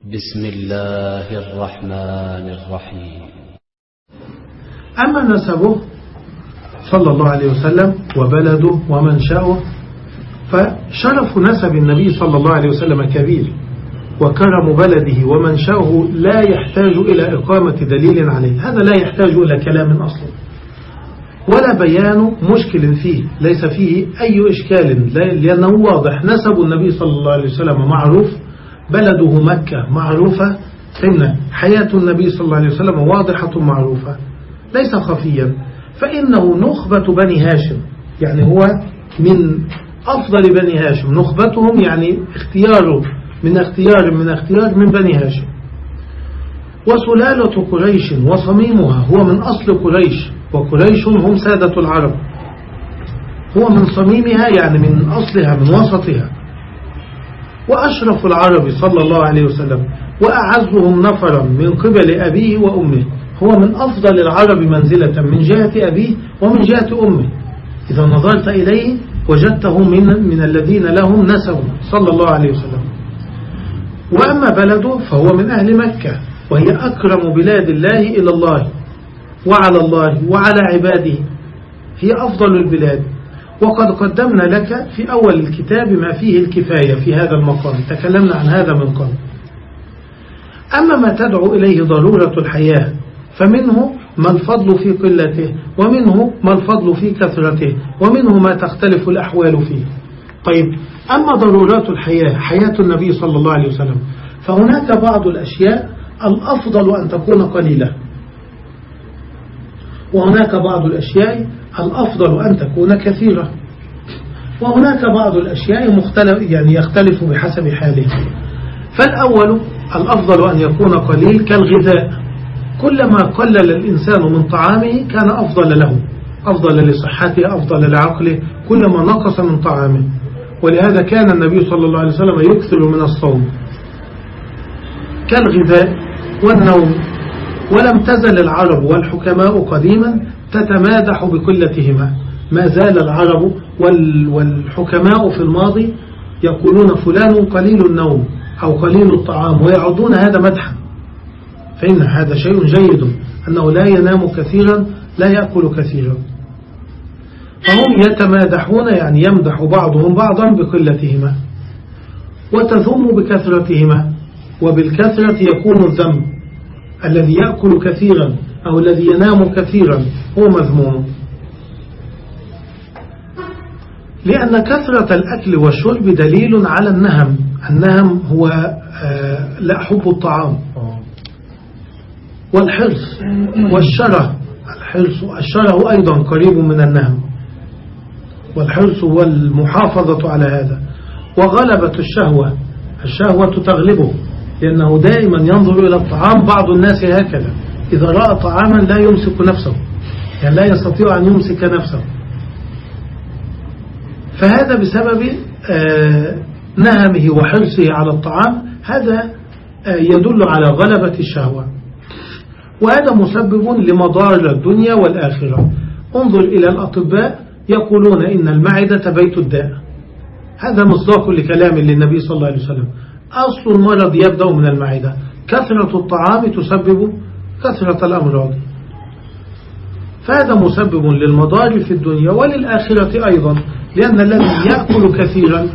بسم الله الرحمن الرحيم. أما نسبه صلى الله عليه وسلم وبلده ومنشأه فشرف نسب النبي صلى الله عليه وسلم كبير وكرم بلده ومنشأه لا يحتاج إلى إقامة دليل عليه. هذا لا يحتاج إلى كلام أصلا. ولا بيان مشكل فيه ليس فيه أي إشكال لأنه واضح. نسب النبي صلى الله عليه وسلم معروف بلده مكة معروفة إن حياة النبي صلى الله عليه وسلم واضحة معروفة ليس خفيا. فإنه نخبة بني هاشم يعني هو من أفضل بني هاشم. نخبتهم يعني اختياره من اختيار من اختيار من بني هاشم. وسلالة قريش وصميمها هو من أصل قريش وقريش هم سادة العرب. هو من صميمها يعني من أصلها من وسطها. وأشرف العرب صلى الله عليه وسلم وأعزهم نفرا من قبل أبيه وأمه. هو من أفضل العرب منزلة من جهة أبيه ومن جهة أمه. إذا نظرت إليه وجدته من, من الذين لهم نسب صلى الله عليه وسلم. وأما بلده فهو من أهل مكة وهي أكرم بلاد الله إلى الله وعلى الله وعلى عباده. هي أفضل البلاد. وقد قدمنا لك في أول الكتاب ما فيه الكفاية في هذا المقام. تكلمنا عن هذا من قبل. أما ما تدعو إليه ضرورة الحياة فمنه ما الفضل في قلته ومنه ما الفضل في كثرته ومنه ما تختلف الأحوال فيه. طيب أما ضرورات الحياة حياة النبي صلى الله عليه وسلم فهناك بعض الأشياء الأفضل أن تكون قليلة. وهناك بعض الأشياء الأفضل أن تكون كثيرة. وهناك بعض الأشياء مختلف يعني يختلف بحسب حاله. فالأول الأفضل أن يكون قليل كالغذاء. كلما قلل الإنسان من طعامه كان أفضل له. أفضل لصحته أفضل لعقله. كلما نقص من طعامه. ولهذا كان النبي صلى الله عليه وسلم يكثر من الصوم. كالغذاء والنوم. ولم تزل العرب والحكماء قديما تتمادح بقلتهما. ما زال العرب والحكماء في الماضي يقولون فلان قليل النوم أو قليل الطعام ويعدون هذا مدحا. فإن هذا شيء جيد أنه لا ينام كثيرا لا يأكل كثيرا. فهم يتمادحون يعني يمدح بعضهم بعضا بقلتهما. وتذم بكثرتهما. وبالكثرة يكون الذنب الذي يأكل كثيرا أو الذي ينام كثيرا هو مذموم. لأن كثرة الأكل والشرب دليل على النهم. النهم هو لا حب الطعام. والحرص والشرة. الحرص الشره أيضا قريب من النهم. والحرص والمحافظة على هذا. وغلبة الشهوة. الشهوة تغلبه لأنه دائما ينظر إلى الطعام بعض الناس هكذا. إذا رأى طعاما لا يمسك نفسه يعني لا يستطيع أن يمسك نفسه. فهذا بسبب نهمه وحرصه على الطعام هذا يدل على غلبة الشهوة. وهذا مسبب لمضار الدنيا والآخرة. انظر إلى الأطباء يقولون إن المعدة بيت الداء. هذا مصداق لكلام للنبي صلى الله عليه وسلم. أصل المرض يبدأ من المعدة. كثرة الطعام تسبب كثرة الأمراض. فهذا مسبب للمضار في الدنيا وللآخرة أيضا لأن الذي يأكل كثيرا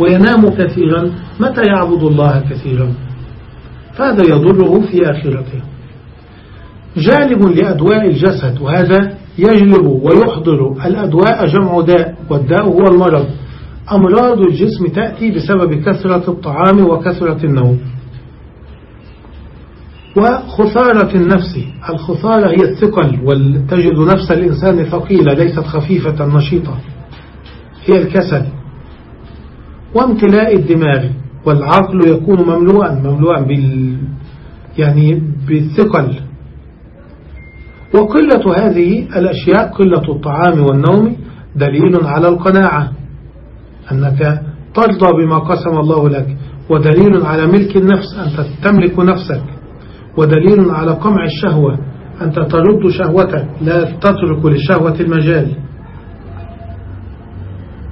وينام كثيرا متى يعبد الله كثيرا؟ فهذا يضره في آخرته. جالب لأدواء الجسد وهذا يجلب ويحضر الأدواء جمع داء والداء هو المرض. أمراض الجسم تأتي بسبب كثرة الطعام وكثرة النوم. وخثارة النفس. الخثارة هي الثقل وتجد نفس الإنسان ثقيلة ليست خفيفة نشيطة. هي الكسل. وامتلاء الدماغ والعقل يكون مملوءا مملوءا بال يعني بالثقل. وقلة هذه الأشياء قلة الطعام والنوم دليل على القناعة. أنك ترضى بما قسم الله لك ودليل على ملك النفس أنت تملك نفسك. ودليل على قمع الشهوة أنت ترد شهوتك لا تترك للشهوة المجال.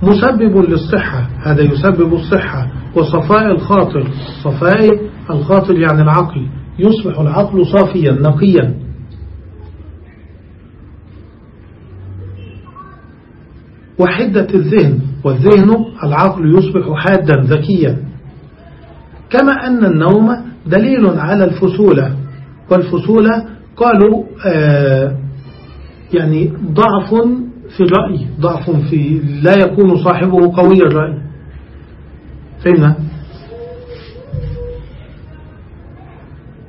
مسبب للصحة هذا يسبب الصحة. وصفاء الخاطر صفاء الخاطر يعني العقل. يصبح العقل صافيا نقيا. وحدة الذهن والذهن العقل يصبح حادا ذكيا. كما أن النوم دليل على الفسولة والفسولة قالوا آه يعني ضعف في الرأي ضعف في لا يكون صاحبه قوي الرأي. فهمنا؟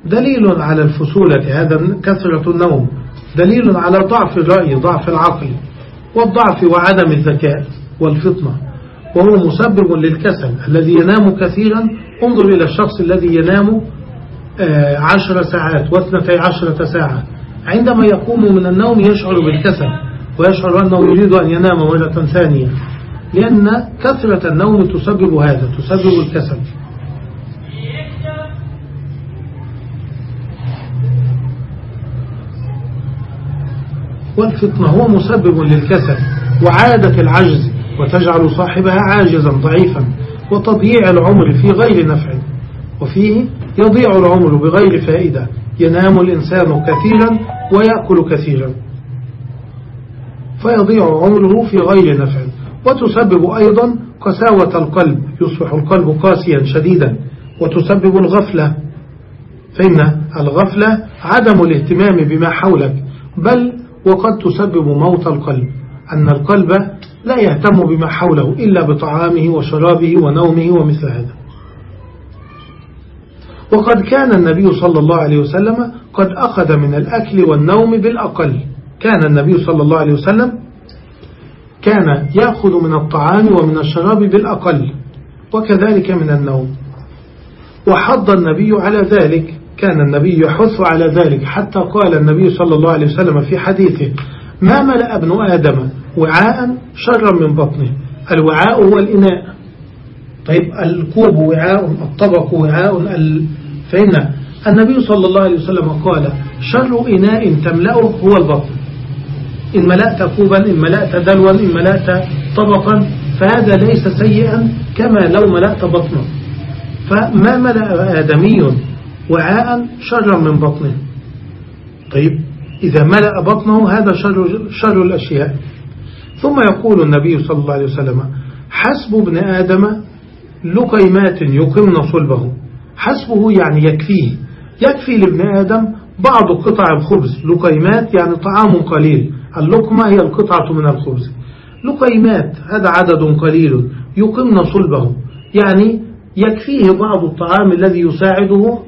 دليل على الفسولة هذا كثرة النوم. دليل على ضعف الرأي ضعف العقل والضعف وعدم الذكاء والفطنة. وهو مسبب للكسل الذي ينام كثيرا انظر إلى الشخص الذي ينام آه، عشر ساعات واثنتي عشرة ساعة. عندما يقوم من النوم يشعر بالكسل ويشعر أنه يريد أن ينام مرة ثانية. لأن كثرة النوم تسبب هذا تسبب الكسل. والفتنة هو مسبب للكسل وعادة العجز وتجعل صاحبها عاجزا ضعيفا. وتضييع العمر في غير نفع وفيه يضيع العمر بغير فائدة. ينام الإنسان كثيرا ويأكل كثيرا. فيضيع عمره في غير نفع. وتسبب أيضا قساوة القلب يصبح القلب قاسيا شديدا. وتسبب الغفلة. فإن الغفلة عدم الاهتمام بما حولك. بل وقد تسبب موت القلب. أن القلب لا يهتم بما حوله إلا بطعامه وشرابه ونومه ومثل هذا. وقد كان النبي صلى الله عليه وسلم قد أخذ من الأكل والنوم بالأقل. كان النبي صلى الله عليه وسلم كان يأخذ من الطعام ومن الشراب بالأقل وكذلك من النوم. وحض النبي على ذلك. كان النبي يحث على ذلك. حتى قال النبي صلى الله عليه وسلم في حديثه ما ملأ ابن آدم وعاء شرا من بطنه. الوعاء هو الإناء. طيب الكوب وعاء الطبق وعاء فإن النبي صلى الله عليه وسلم قال شر إناء تملأه هو البطن. إن ملأت كوبا إن ملأت دلوا إن ملأت طبقا فهذا ليس سيئا كما لو ملأت بطنا فما ملأ آدمي وعاء شرا من بطنه. طيب إذا ملأ بطنه هذا شر, شر الأشياء. ثم يقول النبي صلى الله عليه وسلم حسب ابن آدم لقيمات يقمن صلبه. حسبه يعني يكفيه. يكفي لابن آدم بعض قطع الخبز. لقيمات يعني طعام قليل. اللقمة هي القطعة من الخبز. لقيمات هذا عدد قليل. يقمن صلبه. يعني يكفيه بعض الطعام الذي يساعده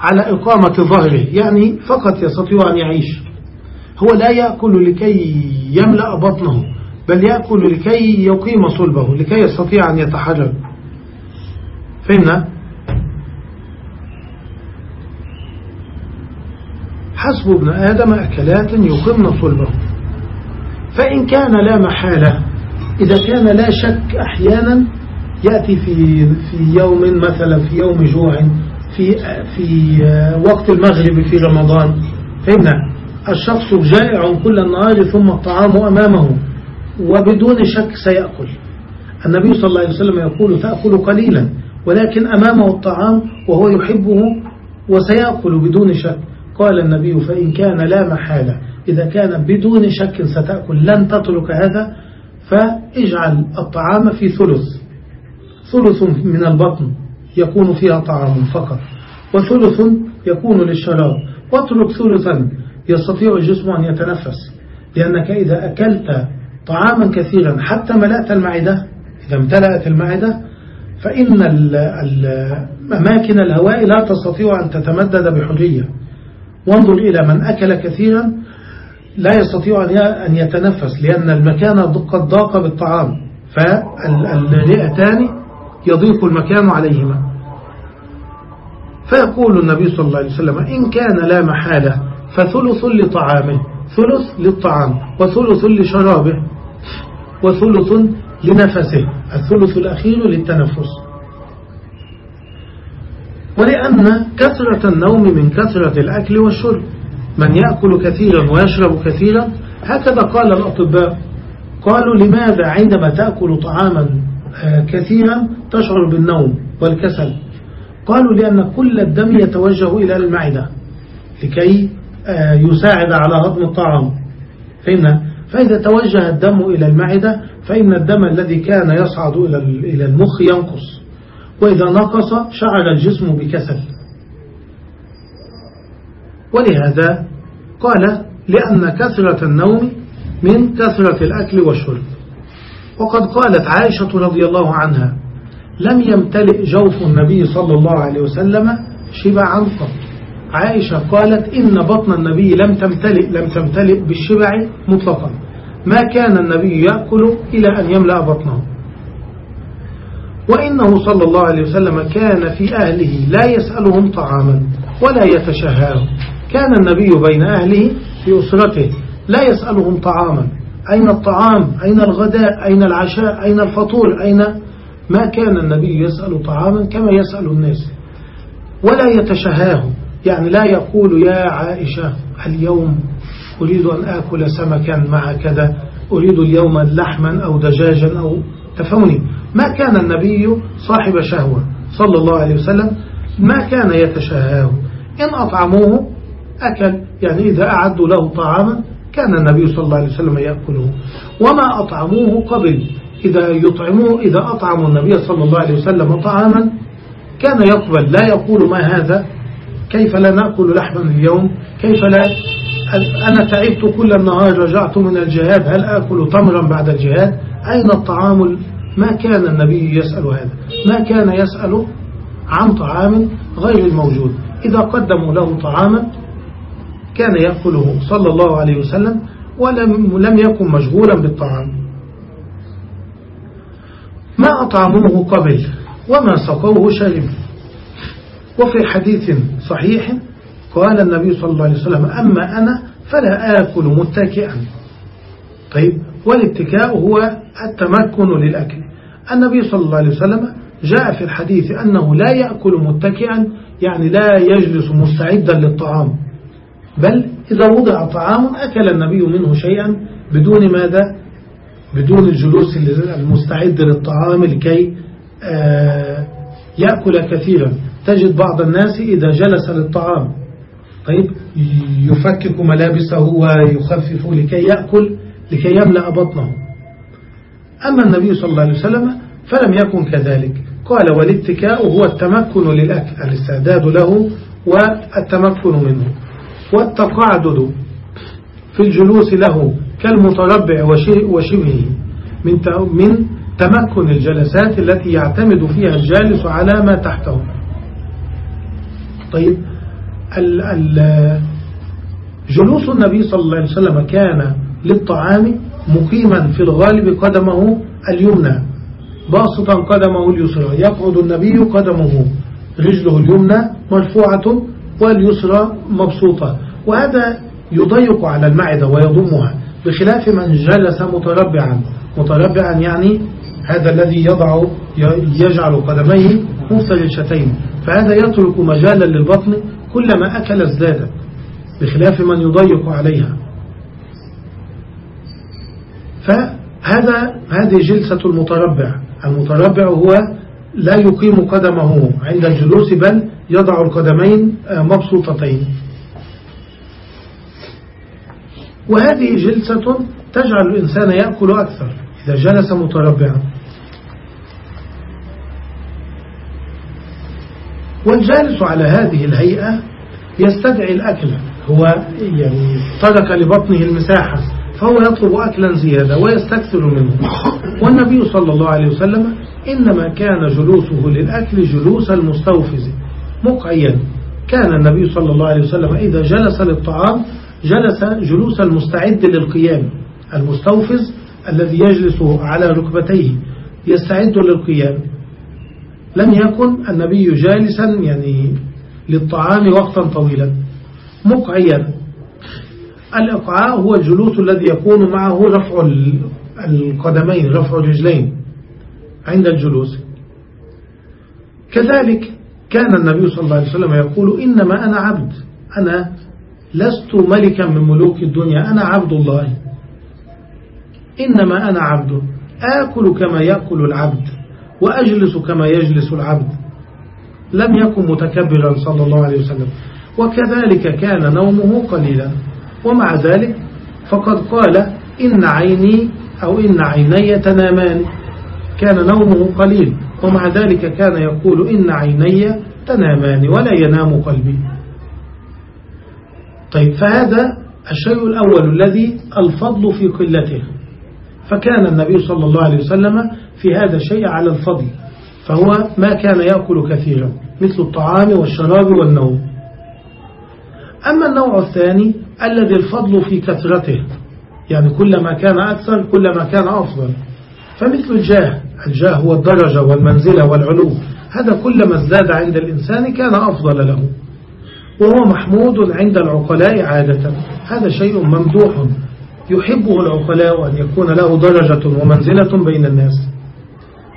على إقامة ظهره. يعني فقط يستطيع أن يعيش. هو لا يأكل لكي يملأ بطنه. بل يأكل لكي يقيم صلبه لكي يستطيع أن يتحرك فهمنا؟ حسب ابن آدم أكلات يقمن صلبه. فإن كان لا محالة إذا كان لا شك أحيانا يأتي في في يوم مثلا في يوم جوع في في وقت المغرب في رمضان. فهمنا؟ الشخص جائع كل النهار ثم الطعام أمامه. وبدون شك سيأكل. النبي صلى الله عليه وسلم يقول تأكل قليلا ولكن أمامه الطعام وهو يحبه وسيأكل بدون شك. قال النبي فإن كان لا محالة إذا كان بدون شك ستأكل لن تترك هذا فاجعل الطعام في ثلث. ثلث من البطن يكون فيها طعام فقط وثلث يكون للشراب. واترك ثلثا يستطيع الجسم أن يتنفس لأنك إذا أكلت طعاما كثيرا حتى ملأت المعدة. إذا امتلأت المعدة فإن أماكن الهواء لا تستطيع أن تتمدد بحرية. وانظر إلى من أكل كثيرا لا يستطيع أن يتنفس لأن المكان قد ضاق بالطعام. فالرئتان يضيق المكان عليهما. فيقول النبي صلى الله عليه وسلم إن كان لا محالة فثلث لطعامه ثلث للطعام وثلث لشرابه. وثلث لنفسه الثلث الأخير للتنفس. ولأن كثرة النوم من كثرة الأكل والشرب من يأكل كثيرا ويشرب كثيرا هكذا قال الأطباء. قالوا لماذا عندما تأكل طعاما آه، كثيرا تشعر بالنوم والكسل؟ قالوا لأن كل الدم يتوجه إلى المعدة لكي آه، يساعد على هضم الطعام. فإن فإذا توجه الدم إلى المعدة فإن الدم الذي كان يصعد إلى المخ ينقص. وإذا نقص شعر الجسم بكسل. ولهذا قال لأن كثرة النوم من كثرة الأكل والشرب. وقد قالت عائشة رضي الله عنها لم يمتلئ جوف النبي صلى الله عليه وسلم شبعا قط. عائشة قالت إن بطن النبي لم تمتلئ لم تمتلئ بالشبع مطلقا. ما كان النبي يأكل إلى أن يملأ بطنه. وإنه صلى الله عليه وسلم كان في أهله لا يسألهم طعاما ولا يتشهاهم كان النبي بين أهله في أسرته لا يسألهم طعاما. أين الطعام؟ أين الغداء؟ أين العشاء؟ أين الفطور؟ أين؟ ما كان النبي يسأل طعاما كما يسأل الناس. ولا يتشهاه يعني لا يقول يا عائشة اليوم أريد أن آكل سمكا مع كذا أريد اليوم لحما أو دجاجا أو تفوني ما كان النبي صاحب شهوة صلى الله عليه وسلم؟ ما كان يتشهاه. إن أطعموه أكل. يعني إذا أعدوا له طعاما كان النبي صلى الله عليه وسلم يأكله. وما أطعموه قبل. إذا يطعموه إذا أطعموا النبي صلى الله عليه وسلم طعاما كان يقبل. لا يقول ما هذا. كيف لا نأكل لحما اليوم؟ كيف لا؟ أنا تعبت كل النهار رجعت من الجهاد؟ هل آكل تمرا بعد الجهاد؟ أين الطعام ما كان النبي يسأل هذا. ما كان يسأل عن طعام غير الموجود. إذا قدموا له طعاما كان يأكله صلى الله عليه وسلم ولم لم يكن مشغولا بالطعام. ما أطعموه قبل وما سقوه شرب وفي حديث صحيح قال النبي صلى الله عليه وسلم أما أنا فلا آكل متكئا. طيب والاتكاء هو التمكن للأكل. النبي صلى الله عليه وسلم جاء في الحديث أنه لا يأكل متكئا يعني لا يجلس مستعدا للطعام. بل إذا وضع طعام أكل النبي منه شيئا بدون ماذا؟ بدون الجلوس المستعد للطعام لكي آه، يأكل كثيرا. تجد بعض الناس إذا جلس للطعام طيب يفكك ملابسه ويخفف لكي يأكل لكي يملأ بطنه. أما النبي صلى الله عليه وسلم فلم يكن كذلك. قال والاتكاء هو التمكن للأكل. الاستعداد له والتمكن منه. والتقاعدد في الجلوس له كالمتربع وشبهه من من تمكن الجلسات التي يعتمد فيها الجالس على ما تحته. طيب جلوس النبي صلى الله عليه وسلم كان للطعام مقيما في الغالب قدمه اليمنى باسطا قدمه اليسرى يقعد النبي قدمه رجله اليمنى مرفوعة واليسرى مبسوطة وهذا يضيق على المعدة ويضمها بخلاف من جلس متربعا متربعا يعني هذا الذي يضع يجعل قدميه مفترشتين فهذا يترك مجالا للبطن كلما أكل ازداد بخلاف من يضيق عليها. فهذا هذه جلسة المتربع. المتربع هو لا يقيم قدمه عند الجلوس بل يضع القدمين مبسوطتين. وهذه جلسة تجعل الإنسان يأكل أكثر إذا جلس متربعا. والجالس على هذه الهيئة يستدعي الأكل. هو يعني ترك لبطنه المساحة فهو يطلب أكلا زيادة ويستكثر منه. والنبي صلى الله عليه وسلم إنما كان جلوسه للأكل جلوس المستوفز. مقعيا كان النبي صلى الله عليه وسلم إذا جلس للطعام جلس جلوس المستعد للقيام. المستوفز الذي يجلس على ركبتيه يستعد للقيام. لم يكن النبي جالسا يعني للطعام وقتا طويلا. مقعيا. الإقعاء هو الجلوس الذي يكون معه رفع القدمين رفع الرجلين عند الجلوس. كذلك كان النبي صلى الله عليه وسلم يقول إنما أنا عبد أنا لست ملكا من ملوك الدنيا أنا عبد الله. إنما أنا عبد آكل كما يأكل العبد. وأجلس كما يجلس العبد. لم يكن متكبرا صلى الله عليه وسلم. وكذلك كان نومه قليلا. ومع ذلك فقد قال إن عيني أو إن عيني تنامان. كان نومه قليل. ومع ذلك كان يقول إن عيني تنامان ولا ينام قلبي. طيب فهذا الشيء الأول الذي الفضل في قلته. فكان النبي صلى الله عليه وسلم في هذا الشيء على الفضل فهو ما كان يأكل كثيرا مثل الطعام والشراب والنوم. أما النوع الثاني الذي الفضل في كثرته يعني كلما كان أكثر كلما كان أفضل. فمثل الجاه الجاه هو الدرجة والمنزلة والعلو. هذا كلما ازداد عند الإنسان كان أفضل له. وهو محمود عند العقلاء عادة. هذا شيء ممدوح يحبه العقلاء أن يكون له درجة ومنزلة بين الناس.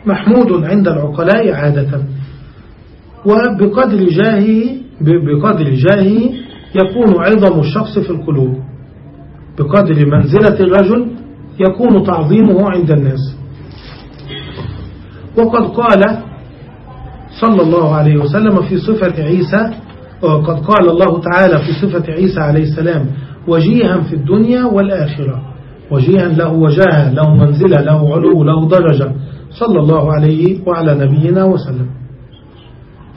محمود عند العقلاء عادة. وبقدر جاهه بقدر جاهه يكون عظم الشخص في القلوب. بقدر منزلة الرجل يكون تعظيمه عند الناس. وقد قال صلى الله عليه وسلم في صفة عيسى وقد قال الله تعالى في صفة عيسى عليه السلام وجيها في الدنيا والآخرة. وجيها له وجاهة له منزلة له علو له درجة. صلى الله عليه وعلى نبينا وسلم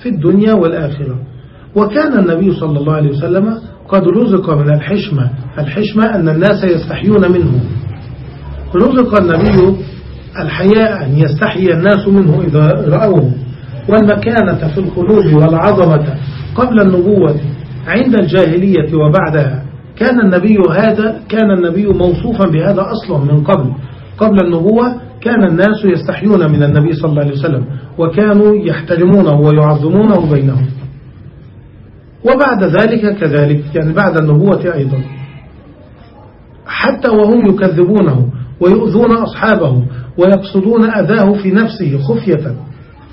في الدنيا والآخرة. وكان النبي صلى الله عليه وسلم قد رزق من الحشمة. الحشمة أن الناس يستحيون منه. رزق النبي الحياء أن يستحي الناس منه إذا رأوه. والمكانة في القلوب والعظمة قبل النبوة عند الجاهلية وبعدها. كان النبي هذا كان النبي موصوفا بهذا أصلا من قبل. قبل النبوة كان الناس يستحيون من النبي صلى الله عليه وسلم وكانوا يحترمونه ويعظمونه بينهم. وبعد ذلك كذلك يعني بعد النبوة أيضا. حتى وهم يكذبونه ويؤذون أصحابه ويقصدون أذاه في نفسه خفية.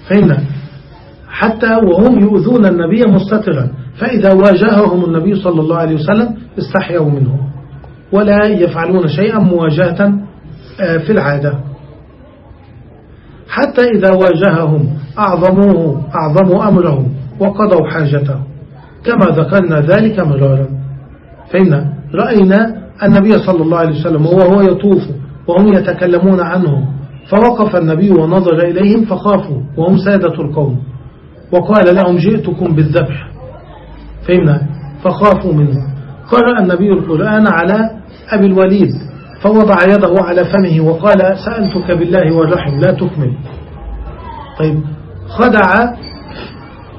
فإن حتى وهم يؤذون النبي مستترا فإذا واجههم النبي صلى الله عليه وسلم استحيوا منه. ولا يفعلون شيئا مواجهة آه، في العادة. حتى إذا واجههم أعظموه أعظموا أمره وقضوا حاجته. كما ذكرنا ذلك مرارا. فإن رأينا النبي صلى الله عليه وسلم وهو يطوف وهم يتكلمون عنه فوقف النبي ونظر إليهم فخافوا وهم سادة القوم. وقال لهم جئتكم بالذبح. فهمنا فخافوا منه. قرأ النبي القرآن على أبي الوليد. فوضع يده على فمه وقال سألتك بالله والرحم لا تكمل. طيب خدع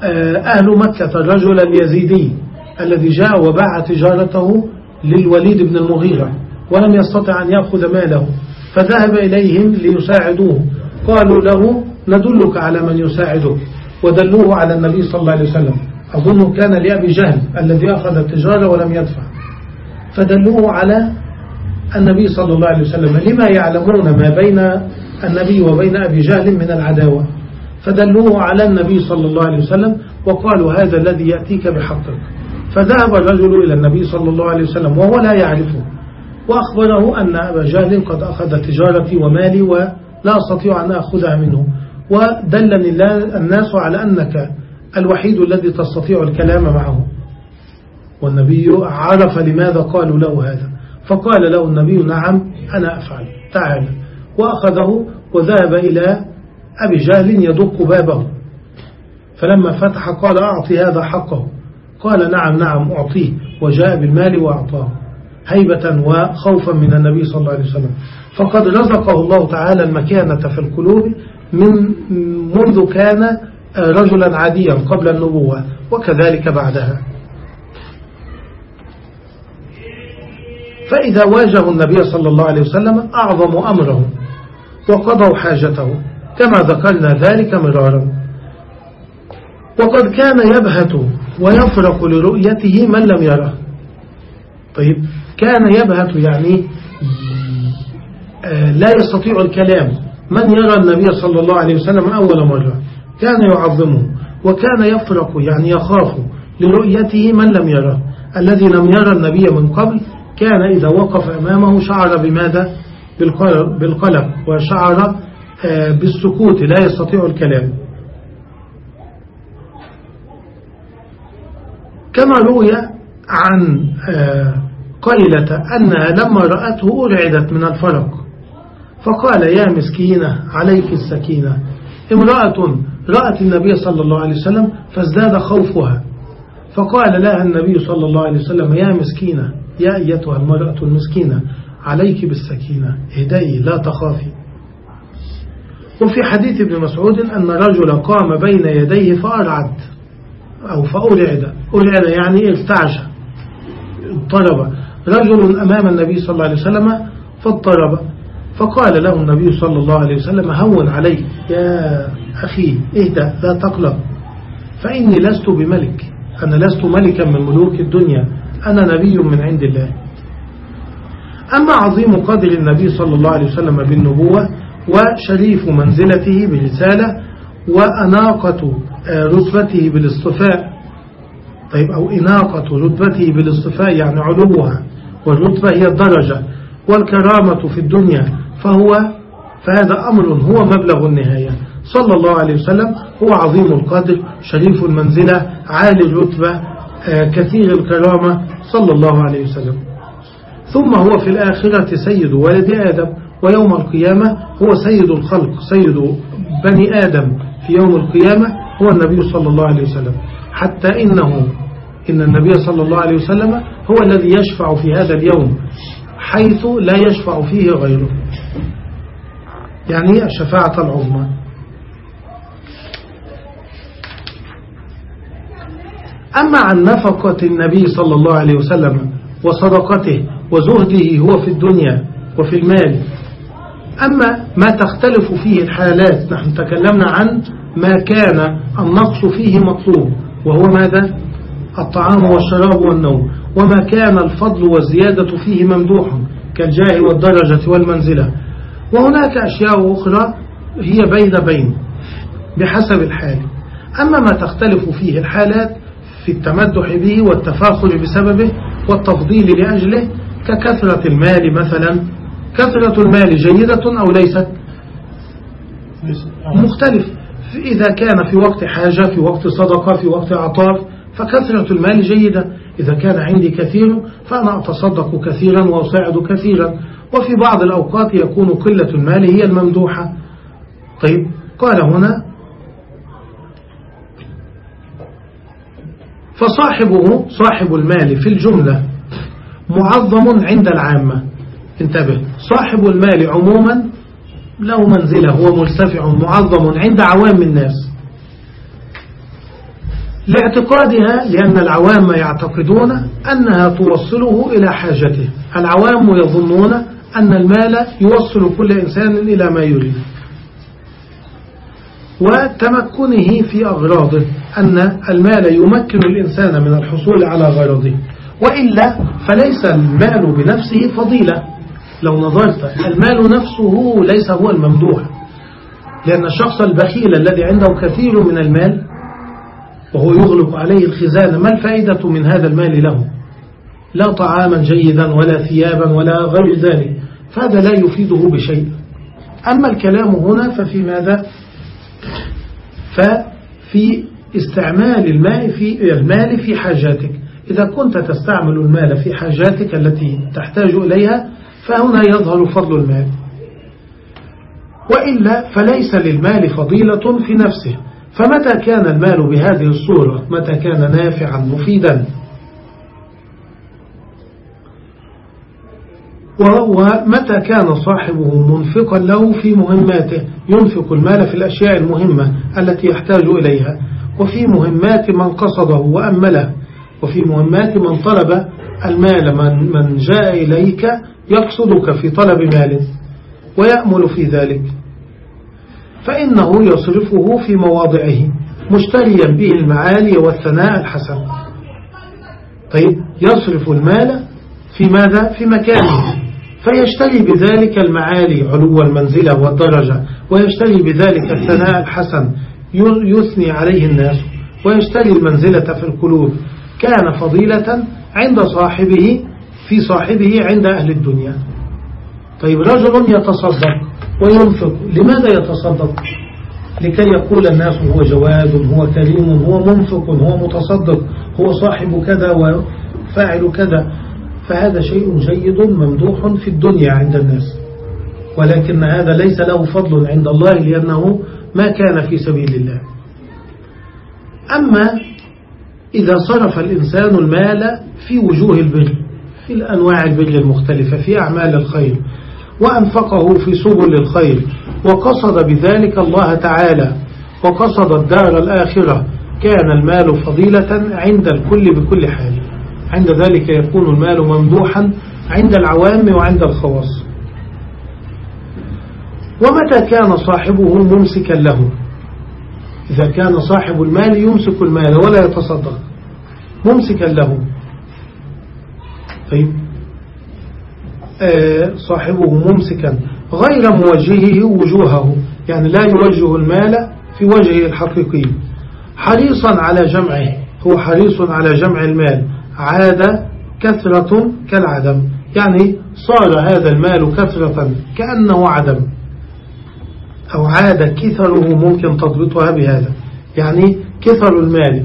آه، أهل مكة الرجل اليزيدي الذي جاء وباع تجارته للوليد بن المغيرة ولم يستطع أن يأخذ ماله فذهب إليهم ليساعدوه. قالوا له ندلك على من يساعدك. ودلوه على النبي صلى الله عليه وسلم. أظن كان لأبي جهل الذي أخذ التجارة ولم يدفع. فدلوه على النبي صلى الله عليه وسلم لما يعلمون ما بين النبي وبين أبي جهل من العداوة. فدلوه على النبي صلى الله عليه وسلم وقالوا هذا الذي يأتيك بحقك. فذهب الرجل إلى النبي صلى الله عليه وسلم وهو لا يعرفه. وأخبره أن أبا جهل قد أخذ تجارتي ومالي ولا أستطيع أن أخذها منه. ودلني الناس على أنك الوحيد الذي تستطيع الكلام معه. والنبي عرف لماذا قالوا له هذا. فقال له النبي نعم أنا أفعل. تعال. وأخذه وذهب إلى أبي جهل يدق بابه. فلما فتح قال أعطي هذا حقه. قال نعم نعم أعطيه. وجاء بالمال وأعطاه. هيبة وخوفا من النبي صلى الله عليه وسلم. فقد رزقه الله تعالى المكانة في القلوب من منذ كان رجلا عاديا قبل النبوة وكذلك بعدها. فإذا واجهوا النبي صلى الله عليه وسلم أعظم أمره وقضوا حاجته كما ذكرنا ذلك مرارا. وقد كان يبهت ويفرق لرؤيته من لم يره. طيب كان يبهت يعني آه، لا يستطيع الكلام. من يرى النبي صلى الله عليه وسلم أول مرة؟ كان يعظمه وكان يفرق يعني يخاف لرؤيته من لم يره. الذي لم يرى النبي من قبل كان إذا وقف أمامه شعر بماذا؟ بالقلب وشعر آه، بالسكوت لا يستطيع الكلام. كما روي عن آه، قيلة أنها لما رأته أرعدت من الفرق. فقال يا مسكينة عليك السكينة. امرأة رأت النبي صلى الله عليه وسلم فازداد خوفها. فقال لها النبي صلى الله عليه وسلم يا مسكينة يا أيتها المرأة المسكينة عليك بالسكينة اهدئي لا تخافي. وفي حديث ابن مسعود أن رجل قام بين يديه فأرعد أو فأرعد. أرعد يعني ارتعش اضطرب. رجل أمام النبي صلى الله عليه وسلم فاضطرب. فقال له النبي صلى الله عليه وسلم هون علي. يا أخي اهدأ لا تقلق. فإني لست بملك. أنا لست ملكا من ملوك الدنيا. أنا نبي من عند الله. أما عظيم قدر النبي صلى الله عليه وسلم بالنبوة وشريف منزلته برسالة وأناقة آه، رتبته بالاصطفاء. طيب أو إناقة رتبته بالاصطفاء يعني علوها والرتبة هي الدرجة والكرامة في الدنيا فهو فهذا أمر هو مبلغ النهاية. صلى الله عليه وسلم هو عظيم القدر شريف المنزلة عالي الرتبة كثير الكرامة صلى الله عليه وسلم. ثم هو في الآخرة سيد ولد آدم ويوم القيامة هو سيد الخلق سيد بني آدم. في يوم القيامة هو النبي صلى الله عليه وسلم. حتى إنه إن النبي صلى الله عليه وسلم هو الذي يشفع في هذا اليوم حيث لا يشفع فيه غيره. يعني الشفاعة العظمى. أما عن نفقة النبي صلى الله عليه وسلم وصدقته وزهده هو في الدنيا وفي المال. أما ما تختلف فيه الحالات نحن تكلمنا عن ما كان النقص فيه مطلوب وهو ماذا؟ الطعام والشراب والنوم. وما كان الفضل والزيادة فيه ممدوح كالجاه والدرجة والمنزلة. وهناك أشياء أخرى هي بين بين بحسب الحال. أما ما تختلف فيه الحالات في التمدح به والتفاخر بسببه والتفضيل لأجله ككثرة المال مثلا. كثرة المال جيدة أو ليست؟ مختلف. إذا كان في وقت حاجة في وقت صدقة في وقت عطاف فكثرة المال جيدة. إذا كان عندي كثير فأنا أتصدق كثيرا وأساعد كثيرا. وفي بعض الأوقات يكون قلة المال هي الممدوحة. طيب قال هنا فصاحبه صاحب المال في الجملة معظم عند العامة. انتبه صاحب المال عموما له منزلة هو مرتفع معظم عند عوام الناس. لاعتقادها لأن العوام يعتقدون أنها توصله إلى حاجته. العوام يظنون أن المال يوصل كل إنسان إلى ما يريد. وتمكنه في أغراضه أن المال يمكن الإنسان من الحصول على غرضه. وإلا فليس المال بنفسه فضيلة. لو نظرت المال نفسه ليس هو الممدوح. لأن الشخص البخيل الذي عنده كثير من المال وهو يغلق عليه الخزانة ما الفائدة من هذا المال له؟ لا طعاما جيدا ولا ثيابا ولا غير ذلك. فهذا لا يفيده بشيء. أما الكلام هنا ففي ماذا؟ ففي استعمال الماء في المال في حاجاتك. إذا كنت تستعمل المال في حاجاتك التي تحتاج إليها فهنا يظهر فضل المال. وإلا فليس للمال فضيلة في نفسه. فمتى كان المال بهذه الصورة؟ متى كان نافعا مفيدا؟ ومتى كان صاحبه منفقا له في مهماته ينفق المال في الأشياء المهمة التي يحتاج إليها وفي مهمات من قصده وأمله وفي مهمات من طلب المال من, من جاء إليك يقصدك في طلب مال ويأمل في ذلك. فإنه يصرفه في مواضعه مشتريا به المعالي والثناء الحسن. طيب يصرف المال في ماذا؟ في مكانه. فيشتري بذلك المعالي علو المنزلة والدرجة ويشتري بذلك الثناء الحسن يثني عليه الناس ويشتري المنزلة في القلوب. كان فضيلة عند صاحبه في صاحبه عند أهل الدنيا. طيب رجل يتصدق وينفق لماذا يتصدق؟ لكي يقول الناس هو جواد هو كريم هو منفق هو متصدق هو صاحب كذا وفاعل كذا. فهذا شيء جيد ممدوح في الدنيا عند الناس. ولكن هذا ليس له فضل عند الله لأنه ما كان في سبيل الله. أما إذا صرف الإنسان المال في وجوه البر في الأنواع البر المختلفة في أعمال الخير وأنفقه في سبل الخير وقصد بذلك الله تعالى وقصد الدار الآخرة كان المال فضيلة عند الكل بكل حال. عند ذلك يكون المال ممدوحا عند العوام وعند الخواص. ومتى كان صاحبه ممسكا له؟ إذا كان صاحب المال يمسك المال ولا يتصدق. ممسكا له. طيب. آه صاحبه ممسكا. غير موجهه وجوهه. يعني لا يوجه المال في وجهه الحقيقي. حريصا على جمعه. هو حريص على جمع المال. عاد كثرة كالعدم. يعني صار هذا المال كثرة كأنه عدم. أو عاد كثره ممكن تضبطها بهذا. يعني كثر المال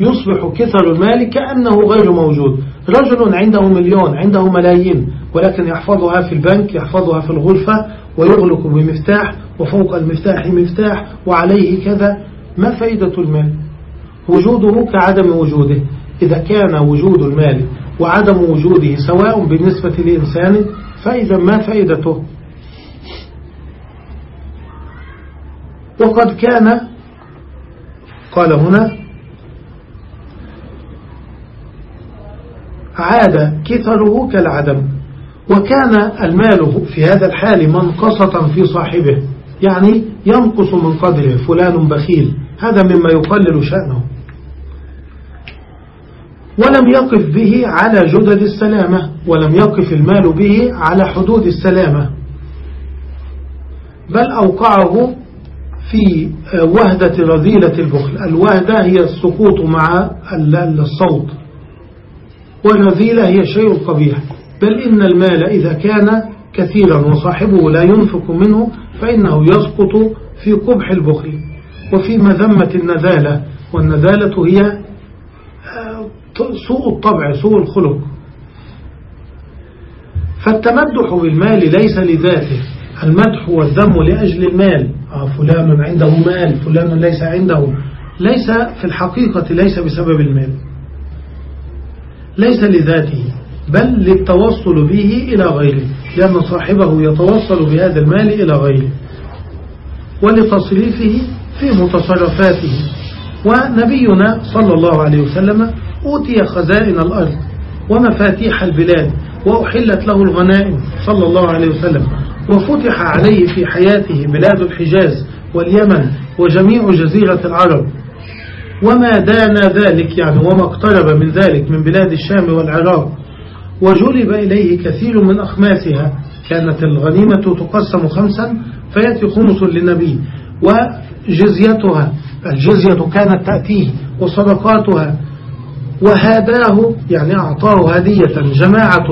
يصبح كثر المال كأنه غير موجود. رجل عنده مليون عنده ملايين ولكن يحفظها في البنك يحفظها في الغرفة ويغلق بمفتاح وفوق المفتاح مفتاح وعليه كذا. ما فائدة المال؟ وجوده كعدم وجوده. إذا كان وجود المال وعدم وجوده سواء بالنسبة لإنسان فإذا ما فائدته؟ وقد كان قال هنا عاد كثره كالعدم وكان المال في هذا الحال منقصة في صاحبه يعني ينقص من قدره فلان بخيل هذا مما يقلل شأنه. ولم يقف به على جدد السلامة ولم يقف المال به على حدود السلامة. بل أوقعه في وهدة رذيلة البخل. الوهدة هي السقوط مع الصوت. والرذيلة هي شيء قبيح. بل إن المال إذا كان كثيرا وصاحبه لا ينفق منه فإنه يسقط في قبح البخل. وفي مذمة النذالة. والنذالة هي آه، سوء الطبع سوء الخلق. فالتمدح بالمال ليس لذاته. المدح والذم لأجل المال. آه فلان عنده مال فلان ليس عنده. ليس في الحقيقة ليس بسبب المال. ليس لذاته بل للتوصل به إلى غيره. لأن صاحبه يتوصل بهذا المال إلى غيره. ولتصريفه في متصرفاته. ونبينا صلى الله عليه وسلم أوتي خزائن الأرض ومفاتيح البلاد وأحلت له الغنائم صلى الله عليه وسلم وفتح عليه في حياته بلاد الحجاز واليمن وجميع جزيرة العرب. وما دان ذلك يعني وما اقترب من ذلك من بلاد الشام والعراق. وجلب إليه كثير من أخماسها. كانت الغنيمة تقسم خمسا فيأتي خمس للنبي. وجزيتها الجزية كانت تأتيه وصدقاتها وهداه يعني أعطاه هدية جماعة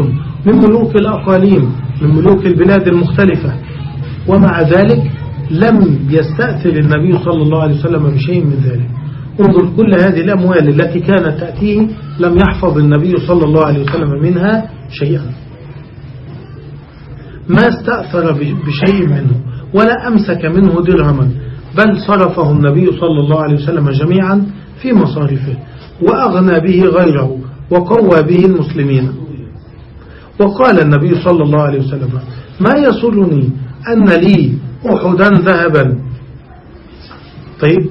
من ملوك الأقاليم من ملوك البلاد المختلفة. ومع ذلك لم يستأثر النبي صلى الله عليه وسلم بشيء من ذلك. انظر كل هذه الأموال التي كانت تأتيه لم يحفظ النبي صلى الله عليه وسلم منها شيئا. ما استأثر بشيء منه ولا أمسك منه درهما بل صرفه النبي صلى الله عليه وسلم جميعا في مصارفه. وأغنى به غيره وقوى به المسلمين. وقال النبي صلى الله عليه وسلم ما يسرني أن لي أحدا ذهبا. طيب.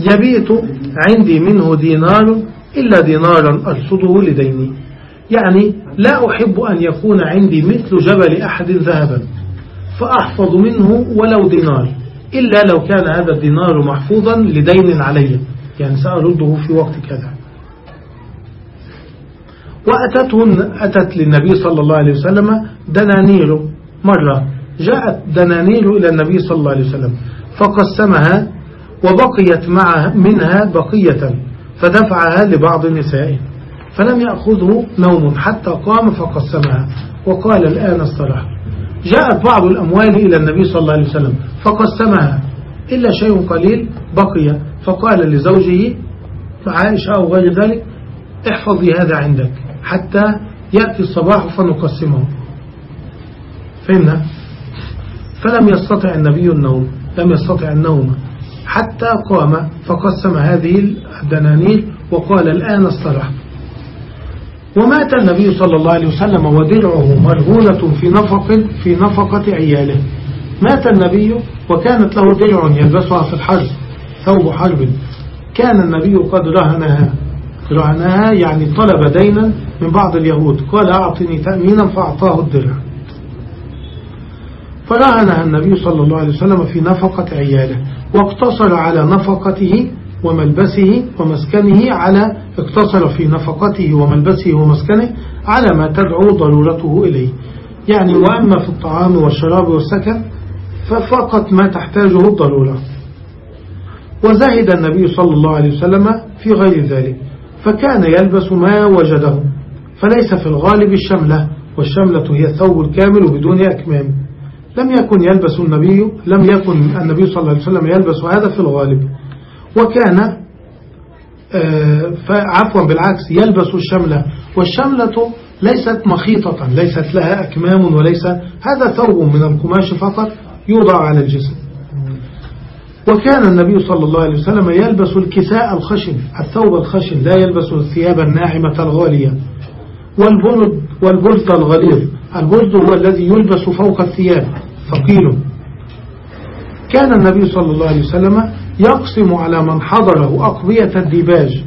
يبيت عندي منه دينار إلا دينارا أرصده لديني. يعني لا أحب أن يكون عندي مثل جبل أحد ذهبا. فأحفظ منه ولو دينار إلا لو كان هذا الدينار محفوظا لدين علي. يعني سأرده في وقت كذا. وأتته أتت للنبي صلى الله عليه وسلم دنانير. مرة جاءت دنانير إلى النبي صلى الله عليه وسلم فقسمها وبقيت معها منها بقية فدفعها لبعض النساء فلم يأخذه نوم حتى قام فقسمها. وقال الآن استراح جاءت بعض الأموال إلى النبي صلى الله عليه وسلم فقسمها. إلا شيء قليل بقي. فقال لزوجه عائشة أو غير ذلك احفظي هذا عندك حتى يأتي الصباح فنقسمه. فهمنا فلم يستطع النبي النوم لم يستطع النوم حتى قام فقسم هذه الدنانير وقال الآن استرحت ومات النبي صلى الله عليه وسلم ودرعه مرهونة في نفق في نفقة عياله. مات النبي وكانت له درع يلبسها في الحرب ثوب حرب كان النبي قد رهنها. رهنها يعني طلب دينا من بعض اليهود. قال أعطني تأمينا فأعطاه الدرع فرهنها النبي صلى الله عليه وسلم في نفقة عياله واقتصر على نفقته وملبسه ومسكنه على اقتصر في نفقته وملبسه ومسكنه على ما تدعو ضرورته إليه. يعني وأما في الطعام والشراب والسكن ففقط ما تحتاجه الضرورة. وزهد النبي صلى الله عليه وسلم في غير ذلك فكان يلبس ما وجده فليس في الغالب الشملة والشملة هي الثوب الكامل بدون أكمام. لم يكن يلبس النبي لم يكن النبي صلى الله عليه وسلم يلبس هذا في الغالب. وكان آه، عفوا بالعكس يلبس الشملة والشملة ليست مخيطة ليست لها أكمام وليس هذا ثوب من القماش فقط يوضع على الجسم. وكان النبي صلى الله عليه وسلم يلبس الكساء الخشن الثوب الخشن لا يلبس الثياب الناعمة الغالية. والبرد والبرد الغليظ. البرد هو الذي يلبس فوق الثياب ثقيل. كان النبي صلى الله عليه وسلم يقسم على من حضره أقبية الديباج.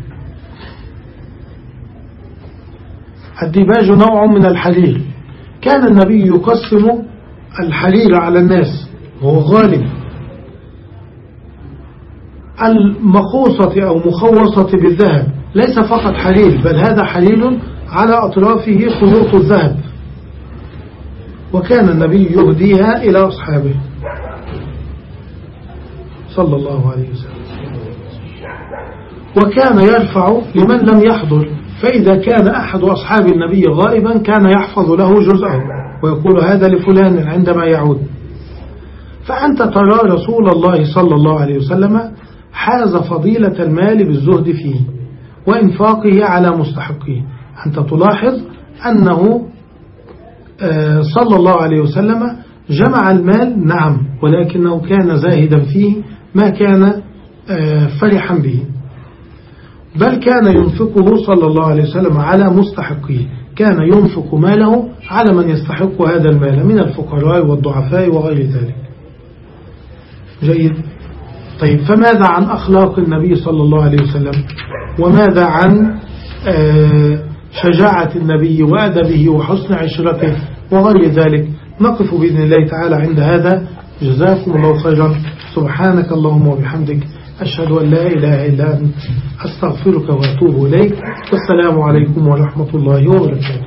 الديباج نوع من الحرير كان النبي يقسم الحرير على الناس وهو غالب. المخوصة أو مخوصة بالذهب ليس فقط حرير بل هذا حرير على أطرافه خيوط الذهب. وكان النبي يهديها إلى أصحابه. صلى الله عليه وسلم. وكان يرفع لمن لم يحضر فإذا كان أحد أصحاب النبي غائبا كان يحفظ له جزءه ويقول هذا لفلان عندما يعود. فأنت ترى رسول الله صلى الله عليه وسلم حاز فضيلة المال بالزهد فيه وإنفاقه على مستحقه أنت تلاحظ أنه آه، صلى الله عليه وسلم جمع المال نعم ولكنه كان زاهدا فيه ما كان آه، فرحا به. بل كان ينفقه صلى الله عليه وسلم على مستحقه كان ينفق ماله على من يستحق هذا المال من الفقراء والضعفاء وغير ذلك. جيد. طيب فماذا عن أخلاق النبي صلى الله عليه وسلم؟ وماذا عن آه، شجاعة النبي وأدبه وحسن عشرته وغير ذلك؟ نقف بإذن الله تعالى عند هذا. جزاكم الله خيرا. سبحانك اللهم وبحمدك. أشهد أن لا إله إلا أنت. أستغفرك وأتوب إليك. والسلام عليكم ورحمة الله وبركاته.